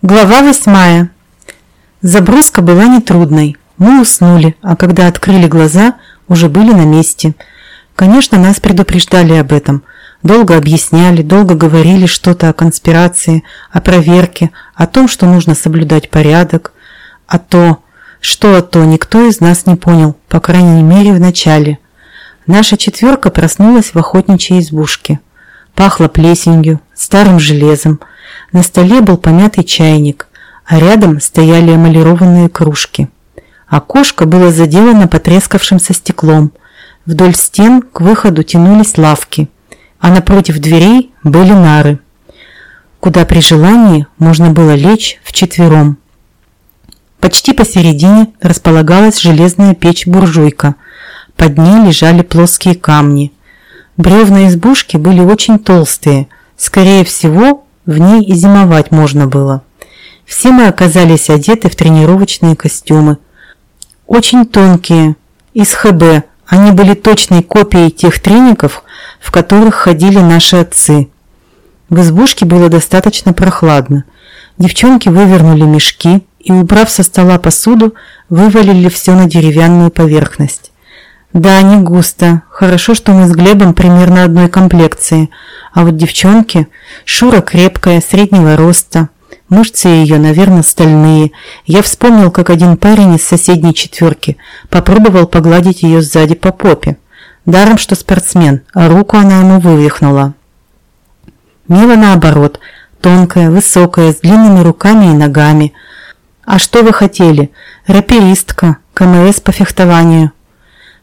Глава восьмая. Заброска была нетрудной. Мы уснули, а когда открыли глаза, уже были на месте. Конечно, нас предупреждали об этом. Долго объясняли, долго говорили что-то о конспирации, о проверке, о том, что нужно соблюдать порядок. А то, что а то, никто из нас не понял, по крайней мере в начале. Наша четверка проснулась в охотничьей избушке. Пахло плесенью, старым железом, на столе был помятый чайник, а рядом стояли эмалированные кружки. Окошко было заделано потрескавшимся стеклом. Вдоль стен к выходу тянулись лавки, а напротив дверей были нары, куда при желании можно было лечь вчетвером. Почти посередине располагалась железная печь-буржуйка. Под ней лежали плоские камни. Бревна избушки были очень толстые. Скорее всего, в ней и зимовать можно было. Все мы оказались одеты в тренировочные костюмы. Очень тонкие, из ХБ. Они были точной копией тех треников, в которых ходили наши отцы. В избушке было достаточно прохладно. Девчонки вывернули мешки и, убрав со стола посуду, вывалили все на деревянную поверхность. Да, не густо. Хорошо, что мы с Глебом примерно одной комплекции. А вот девчонки... Шура крепкая, среднего роста. Мышцы ее, наверное, стальные. Я вспомнил, как один парень из соседней четверки попробовал погладить ее сзади по попе. Даром, что спортсмен, а руку она ему вывихнула. Мила наоборот, тонкая, высокая, с длинными руками и ногами. А что вы хотели? Раперистка, КМС по фехтованию.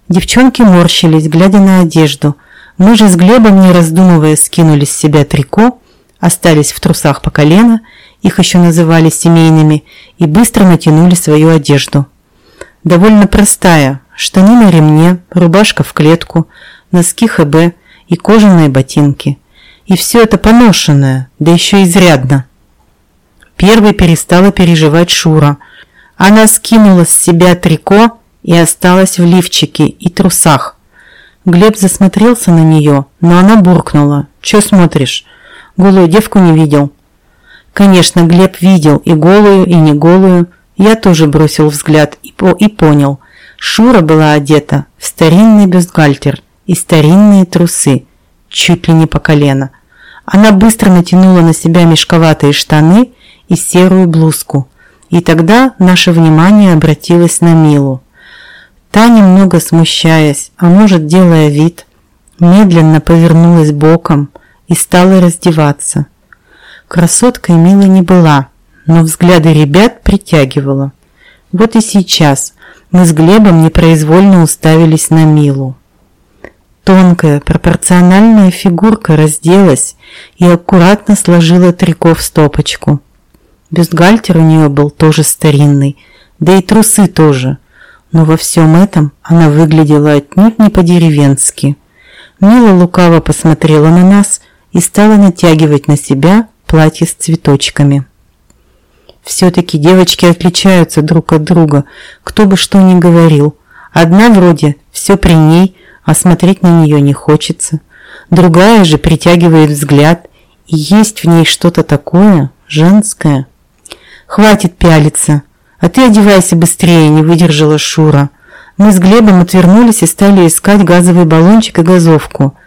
Девчонки морщились, глядя на одежду. Мы же с Глебом, не раздумывая, скинули с себя трико, остались в трусах по колено, их еще называли семейными, и быстро натянули свою одежду. Довольно простая, штаны на ремне, рубашка в клетку, носки ХБ и кожаные ботинки. И все это поношенное, да еще изрядно. Первой перестала переживать Шура. Она скинула с себя трико и осталась в лифчике и трусах. Глеб засмотрелся на нее, но она буркнула. «Че смотришь? Голую девку не видел?» Конечно, Глеб видел и голую, и не голую. Я тоже бросил взгляд и, по и понял. Шура была одета в старинный бюстгальтер и старинные трусы, чуть ли не по колено. Она быстро натянула на себя мешковатые штаны и серую блузку. И тогда наше внимание обратилось на Милу. Та, немного смущаясь, а может делая вид, медленно повернулась боком и стала раздеваться. Красоткой Мила не была, но взгляды ребят притягивала. Вот и сейчас мы с Глебом непроизвольно уставились на Милу. Тонкая, пропорциональная фигурка разделась и аккуратно сложила трико в стопочку. Бюстгальтер у нее был тоже старинный, да и трусы тоже – но во всем этом она выглядела отнюдь не по-деревенски. Мила лукаво посмотрела на нас и стала натягивать на себя платье с цветочками. Все-таки девочки отличаются друг от друга, кто бы что ни говорил. Одна вроде все при ней, а смотреть на нее не хочется. Другая же притягивает взгляд, и есть в ней что-то такое женское. Хватит пялиться, «А ты одевайся быстрее», – не выдержала Шура. Мы с Глебом отвернулись и стали искать газовый баллончик и газовку.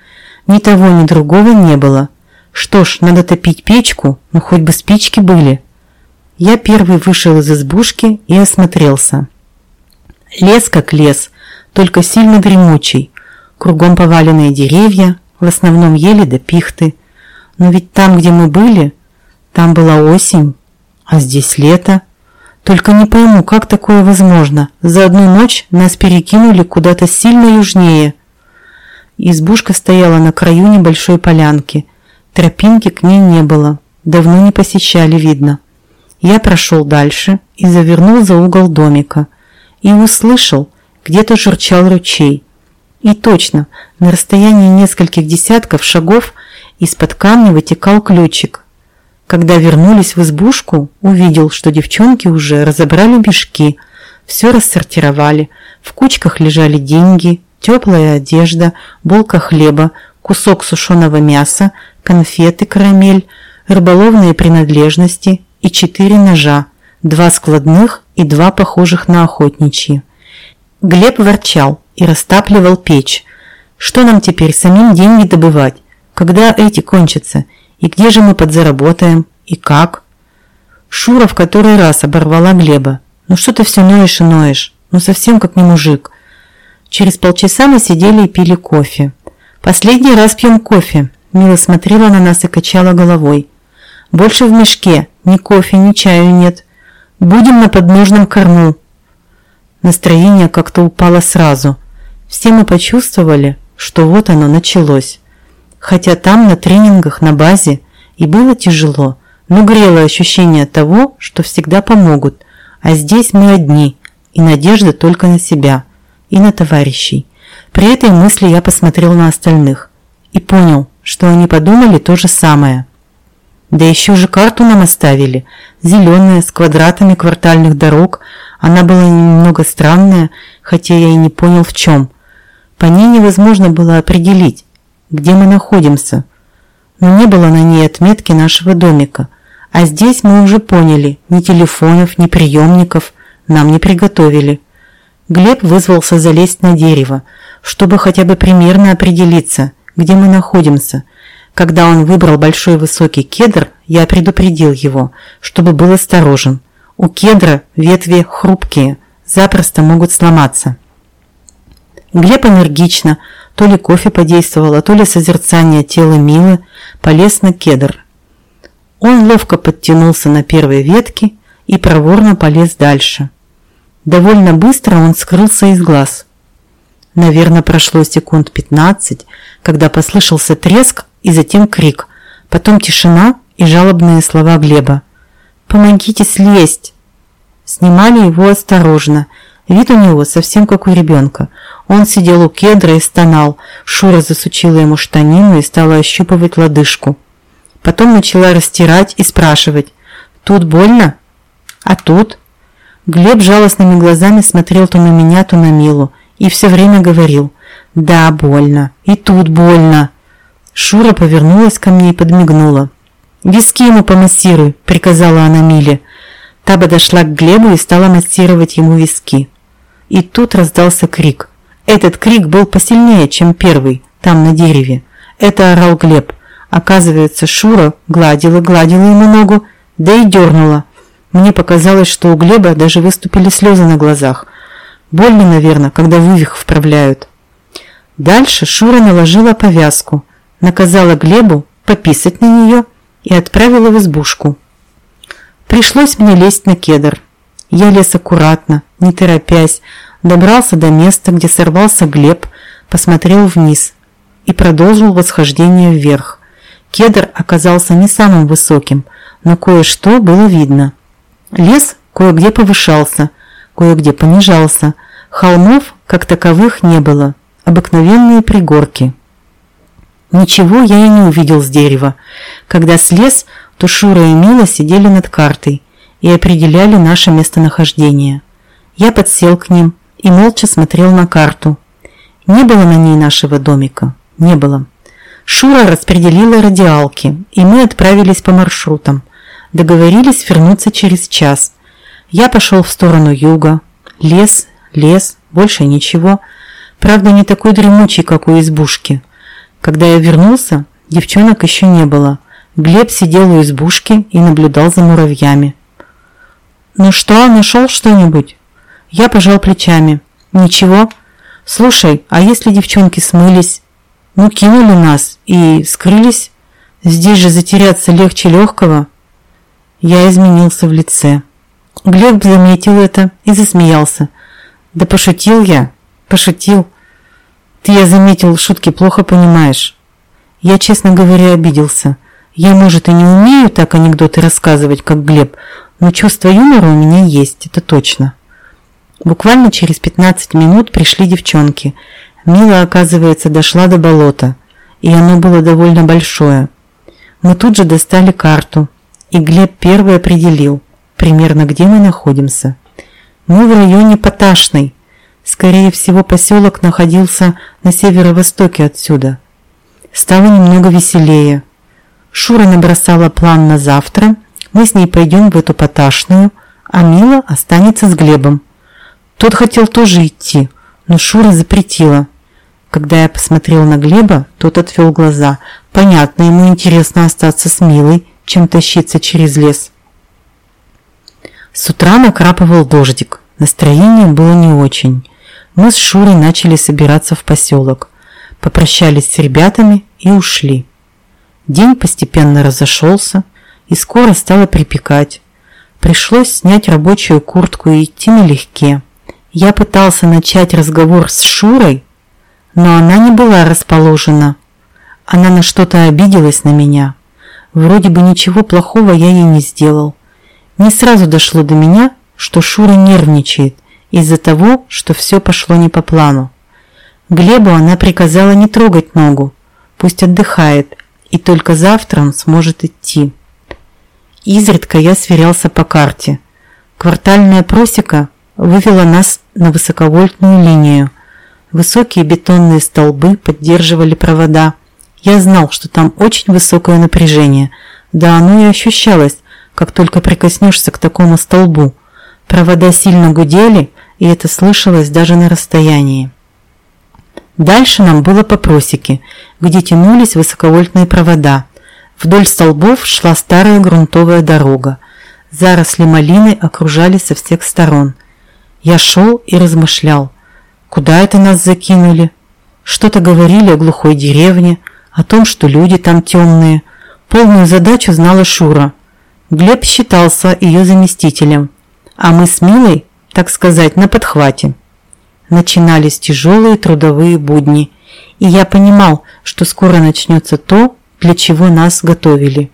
Ни того, ни другого не было. Что ж, надо топить печку, ну хоть бы спички были. Я первый вышел из избушки и осмотрелся. Лес как лес, только сильно дремучий. Кругом поваленные деревья, в основном ели до пихты. Но ведь там, где мы были, там была осень, а здесь лето. Только не пойму, как такое возможно. За одну ночь нас перекинули куда-то сильно южнее. Избушка стояла на краю небольшой полянки. Тропинки к ней не было. Давно не посещали, видно. Я прошел дальше и завернул за угол домика. И услышал, где-то журчал ручей. И точно, на расстоянии нескольких десятков шагов из-под камня вытекал ключик, когда вернулись в избушку, увидел, что девчонки уже разобрали мешки, все рассортировали. В кучках лежали деньги, теплая одежда, булка хлеба, кусок сушеного мяса, конфеты, карамель, рыболовные принадлежности и четыре ножа, два складных и два похожих на охотничьи. Глеб ворчал и растапливал печь. Что нам теперь, самим деньги добывать? Когда эти кончатся? И где же мы подзаработаем? И как? Шура в который раз оборвала Глеба. Ну что ты все ноешь и ноешь? Ну совсем как не мужик. Через полчаса мы сидели и пили кофе. Последний раз пьем кофе. Мила смотрела на нас и качала головой. Больше в мешке. Ни кофе, ни чаю нет. Будем на подножном корму. Настроение как-то упало сразу. Все мы почувствовали, что вот оно началось. Хотя там на тренингах на базе и было тяжело, но грело ощущение того, что всегда помогут. А здесь мы одни, и надежда только на себя и на товарищей. При этой мысли я посмотрел на остальных и понял, что они подумали то же самое. Да еще же карту нам оставили, зеленая, с квадратами квартальных дорог. Она была немного странная, хотя я и не понял в чем. По ней невозможно было определить, где мы находимся. Но не было на ней отметки нашего домика. А здесь мы уже поняли, ни телефонов, ни приемников нам не приготовили. Глеб вызвался залезть на дерево, чтобы хотя бы примерно определиться, где мы находимся. Когда он выбрал большой высокий кедр, я предупредил его, чтобы был осторожен. У кедра ветви хрупкие, запросто могут сломаться. Глеб энергично, то ли кофе подействовало, то ли созерцание тела Милы, полез на кедр. Он ловко подтянулся на первой ветке и проворно полез дальше. Довольно быстро он скрылся из глаз. Наверное, прошло секунд 15, когда послышался треск и затем крик, потом тишина и жалобные слова Глеба. «Помогите слезть!» Снимали его осторожно. Вид у него совсем как у ребенка. Он сидел у кедра и стонал. Шура засучила ему штанину и стала ощупывать лодыжку. Потом начала растирать и спрашивать. «Тут больно?» «А тут?» Глеб жалостными глазами смотрел то на меня, то на Милу и все время говорил «Да, больно, и тут больно». Шура повернулась ко мне и подмигнула. «Виски ему помассируй», – приказала она Миле. Та подошла к Глебу и стала массировать ему виски. И тут раздался крик. Этот крик был посильнее, чем первый, там на дереве. Это орал Глеб. Оказывается, Шура гладила-гладила ему ногу, да и дернула. Мне показалось, что у Глеба даже выступили слезы на глазах. Больно, наверное, когда вывих вправляют. Дальше Шура наложила повязку, наказала Глебу пописать на нее и отправила в избушку. Пришлось мне лезть на кедр. Я лез аккуратно, не торопясь, добрался до места, где сорвался Глеб, посмотрел вниз и продолжил восхождение вверх. Кедр оказался не самым высоким, но кое-что было видно. Лес кое-где повышался, кое-где понижался. Холмов, как таковых, не было. Обыкновенные пригорки. Ничего я и не увидел с дерева. Когда слез, то Шура и Мила сидели над картой и определяли наше местонахождение. Я подсел к ним и молча смотрел на карту. Не было на ней нашего домика. Не было. Шура распределила радиалки, и мы отправились по маршрутам. Договорились вернуться через час. Я пошел в сторону юга. Лес, лес, больше ничего. Правда, не такой дремучий, как у избушки. Когда я вернулся, девчонок еще не было. Глеб сидел у избушки и наблюдал за муравьями. «Ну что, нашел что-нибудь?» Я пожал плечами. «Ничего. Слушай, а если девчонки смылись? Ну, кинули нас и скрылись? Здесь же затеряться легче легкого». Я изменился в лице. Глеб заметил это и засмеялся. «Да пошутил я, пошутил. Ты, я заметил, шутки плохо понимаешь». Я, честно говоря, обиделся. Я, может, и не умею так анекдоты рассказывать, как Глеб, но чувство юмора у меня есть, это точно. Буквально через 15 минут пришли девчонки. Мила, оказывается, дошла до болота, и оно было довольно большое. Мы тут же достали карту, и Глеб первый определил, примерно где мы находимся. Мы в районе Поташной. Скорее всего, поселок находился на северо-востоке отсюда. Стало немного веселее. Шура набросала план на завтра. Мы с ней пойдем в эту поташную, а Мила останется с Глебом. Тот хотел тоже идти, но Шура запретила. Когда я посмотрел на Глеба, тот отвел глаза. Понятно, ему интересно остаться с Милой, чем тащиться через лес. С утра накрапывал дождик. Настроение было не очень. Мы с Шурой начали собираться в поселок. Попрощались с ребятами и ушли. День постепенно разошелся, и скоро стало припекать. Пришлось снять рабочую куртку и идти налегке. Я пытался начать разговор с Шурой, но она не была расположена. Она на что-то обиделась на меня. Вроде бы ничего плохого я ей не сделал. Не сразу дошло до меня, что Шура нервничает из-за того, что все пошло не по плану. Глебу она приказала не трогать ногу, пусть отдыхает, и только завтра он сможет идти. Изредка я сверялся по карте. Квартальная просека вывела нас на высоковольтную линию. Высокие бетонные столбы поддерживали провода. Я знал, что там очень высокое напряжение. Да оно и ощущалось, как только прикоснешься к такому столбу. Провода сильно гудели, и это слышалось даже на расстоянии. Дальше нам было по просеке, где тянулись высоковольтные провода. Вдоль столбов шла старая грунтовая дорога. Заросли малины окружали со всех сторон. Я шел и размышлял, куда это нас закинули. Что-то говорили о глухой деревне, о том, что люди там темные. Полную задачу знала Шура. Глеб считался ее заместителем, а мы с Милой, так сказать, на подхвате. Начинались тяжелые трудовые будни, и я понимал, что скоро начнется то, для чего нас готовили.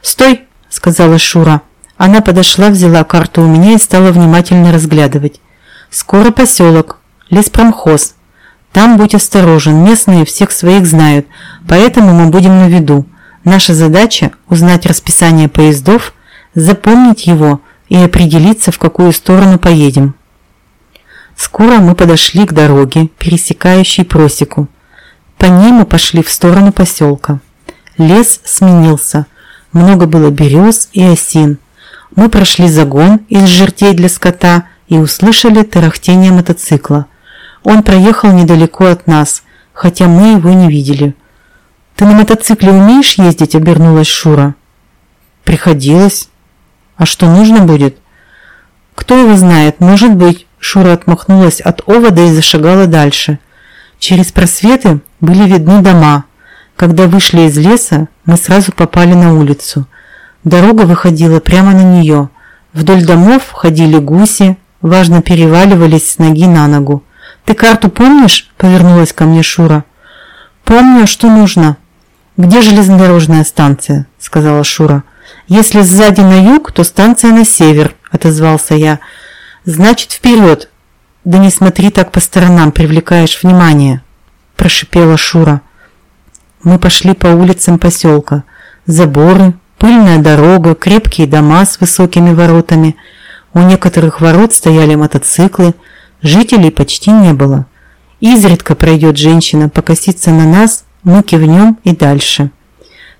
«Стой!» – сказала Шура. Она подошла, взяла карту у меня и стала внимательно разглядывать. «Скоро поселок, леспромхоз. Там будь осторожен, местные всех своих знают, поэтому мы будем на виду. Наша задача – узнать расписание поездов, запомнить его и определиться, в какую сторону поедем. Скоро мы подошли к дороге, пересекающей просеку. По ней мы пошли в сторону поселка. Лес сменился. Много было берез и осин. Мы прошли загон из жердей для скота и услышали тарахтение мотоцикла. Он проехал недалеко от нас, хотя мы его не видели. «Ты на мотоцикле умеешь ездить?» – обернулась Шура. «Приходилось. А что нужно будет?» «Кто его знает, может быть». Шура отмахнулась от овода и зашагала дальше. Через просветы были видны дома. Когда вышли из леса, мы сразу попали на улицу. Дорога выходила прямо на нее. Вдоль домов ходили гуси, важно переваливались с ноги на ногу. «Ты карту помнишь?» – повернулась ко мне Шура. «Помню, что нужно». «Где железнодорожная станция?» – сказала Шура. «Если сзади на юг, то станция на север», – отозвался я. «Значит, вперед!» «Да не смотри так по сторонам, привлекаешь внимание», – прошипела Шура. Мы пошли по улицам поселка. Заборы, пыльная дорога, крепкие дома с высокими воротами. У некоторых ворот стояли мотоциклы, жителей почти не было. Изредка пройдет женщина покоситься на нас – мы кивнем и дальше.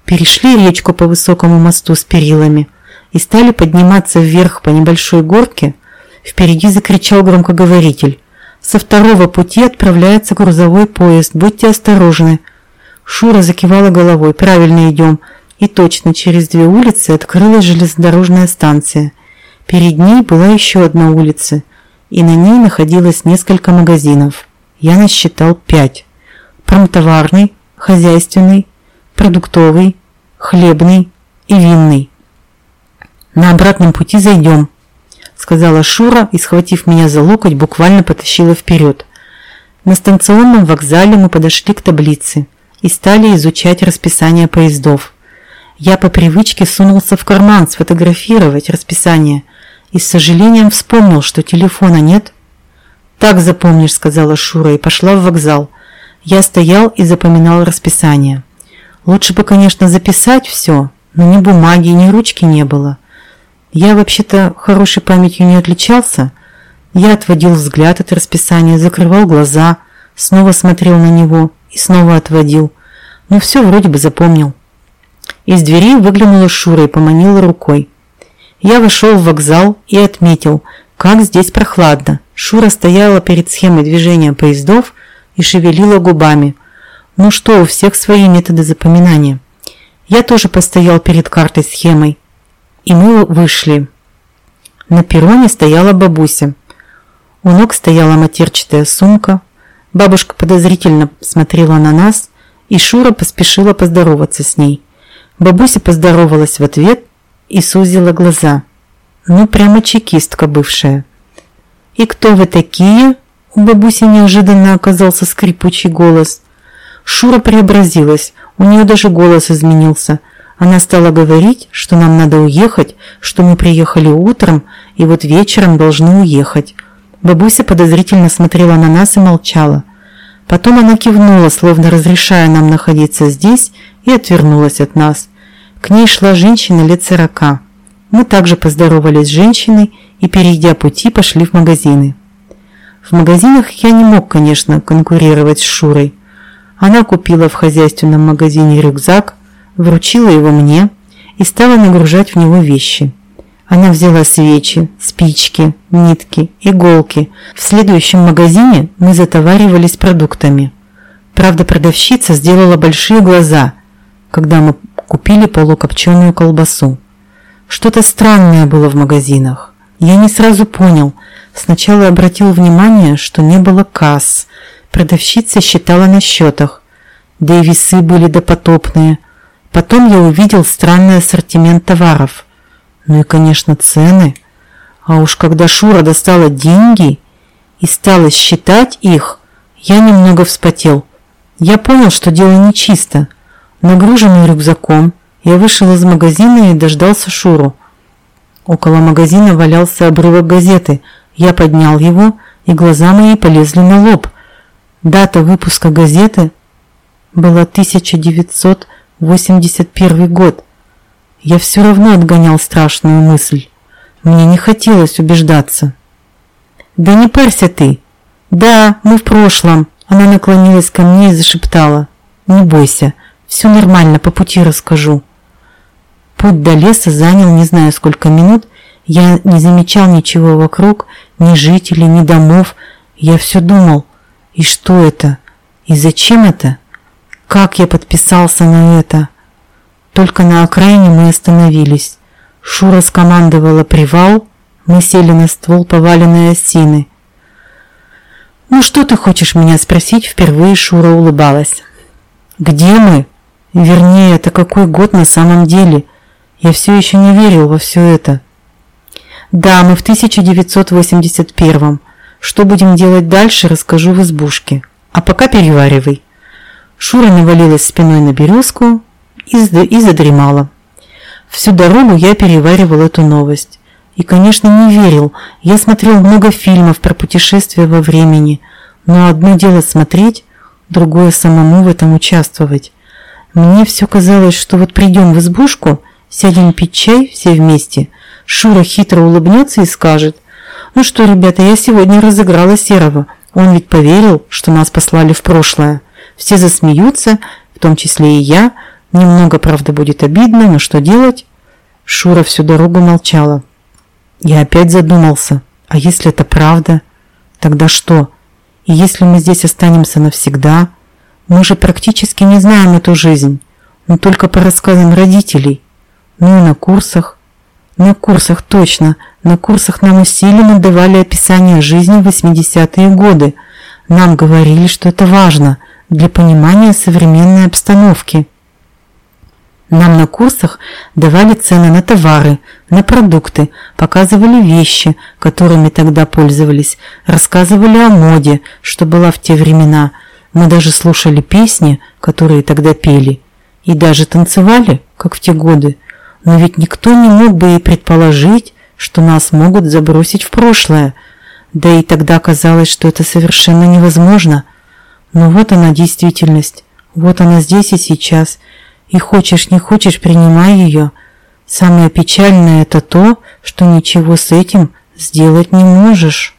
Перешли речку по высокому мосту с перилами и стали подниматься вверх по небольшой горке. Впереди закричал громкоговоритель. Со второго пути отправляется грузовой поезд. Будьте осторожны. Шура закивала головой. Правильно идем. И точно через две улицы открылась железнодорожная станция. Перед ней была еще одна улица, и на ней находилось несколько магазинов. Я насчитал пять. Промтоварный, хозяйственный, продуктовый, хлебный и винный. На обратном пути зайдем, сказала Шура и, схватив меня за локоть, буквально потащила вперед. На станционном вокзале мы подошли к таблице и стали изучать расписание поездов. Я по привычке сунулся в карман сфотографировать расписание и с сожалением вспомнил, что телефона нет. «Так запомнишь», — сказала Шура и пошла в вокзал — я стоял и запоминал расписание. Лучше бы, конечно, записать все, но ни бумаги, ни ручки не было. Я вообще-то хорошей памятью не отличался. Я отводил взгляд от расписания, закрывал глаза, снова смотрел на него и снова отводил. Но все вроде бы запомнил. Из двери выглянула Шура и поманила рукой. Я вошел в вокзал и отметил, как здесь прохладно. Шура стояла перед схемой движения поездов и шевелила губами. Ну что, у всех свои методы запоминания. Я тоже постоял перед картой схемой. И мы вышли. На перроне стояла бабуся. У ног стояла матерчатая сумка. Бабушка подозрительно смотрела на нас, и Шура поспешила поздороваться с ней. Бабуся поздоровалась в ответ и сузила глаза. Ну, прямо чекистка бывшая. «И кто вы такие?» У бабуси неожиданно оказался скрипучий голос. Шура преобразилась, у нее даже голос изменился. Она стала говорить, что нам надо уехать, что мы приехали утром и вот вечером должны уехать. Бабуся подозрительно смотрела на нас и молчала. Потом она кивнула, словно разрешая нам находиться здесь, и отвернулась от нас. К ней шла женщина лет сорока. Мы также поздоровались с женщиной и, перейдя пути, пошли в магазины. В магазинах я не мог, конечно, конкурировать с Шурой. Она купила в хозяйственном магазине рюкзак, вручила его мне и стала нагружать в него вещи. Она взяла свечи, спички, нитки, иголки. В следующем магазине мы затоваривались продуктами. Правда, продавщица сделала большие глаза, когда мы купили полукопченую колбасу. Что-то странное было в магазинах. Я не сразу понял. Сначала обратил внимание, что не было касс. Продавщица считала на счетах. Да и весы были допотопные. Потом я увидел странный ассортимент товаров – ну и, конечно, цены. А уж когда Шура достала деньги и стала считать их, я немного вспотел. Я понял, что дело нечисто. Нагруженный рюкзаком, я вышел из магазина и дождался Шуру. Около магазина валялся обрывок газеты. Я поднял его, и глаза мои полезли на лоб. Дата выпуска газеты была 1981 год. Я все равно отгонял страшную мысль. Мне не хотелось убеждаться. «Да не парься ты!» «Да, мы в прошлом!» Она наклонилась ко мне и зашептала. «Не бойся, все нормально, по пути расскажу». Путь до леса занял не знаю сколько минут. Я не замечал ничего вокруг, ни жителей, ни домов. Я все думал, и что это? И зачем это? Как я подписался на это? Только на окраине мы остановились. Шура скомандовала привал, мы сели на ствол поваленной осины. «Ну что ты хочешь меня спросить?» Впервые Шура улыбалась. «Где мы? Вернее, это какой год на самом деле? Я все еще не верил во все это». «Да, мы в 1981-м. Что будем делать дальше, расскажу в избушке. А пока переваривай». Шура навалилась спиной на березку, и задремала. Всю дорогу я переваривал эту новость. И, конечно, не верил. Я смотрел много фильмов про путешествия во времени. Но одно дело смотреть, другое самому в этом участвовать. Мне все казалось, что вот придем в избушку, сядем пить чай все вместе. Шура хитро улыбнется и скажет, «Ну что, ребята, я сегодня разыграла Серого. Он ведь поверил, что нас послали в прошлое. Все засмеются, в том числе и я, Немного, правда, будет обидно, но что делать? Шура всю дорогу молчала. Я опять задумался. А если это правда? Тогда что? И если мы здесь останемся навсегда? Мы же практически не знаем эту жизнь. Но только по рассказам родителей. Ну и на курсах. На курсах точно. На курсах нам усиленно давали описание жизни в 80-е годы. Нам говорили, что это важно для понимания современной обстановки. Нам на курсах давали цены на товары, на продукты, показывали вещи, которыми тогда пользовались, рассказывали о моде, что была в те времена. Мы даже слушали песни, которые тогда пели, и даже танцевали, как в те годы. Но ведь никто не мог бы и предположить, что нас могут забросить в прошлое. Да и тогда казалось, что это совершенно невозможно. Но вот она действительность, вот она здесь и сейчас – и хочешь не хочешь, принимай ее. Самое печальное это то, что ничего с этим сделать не можешь.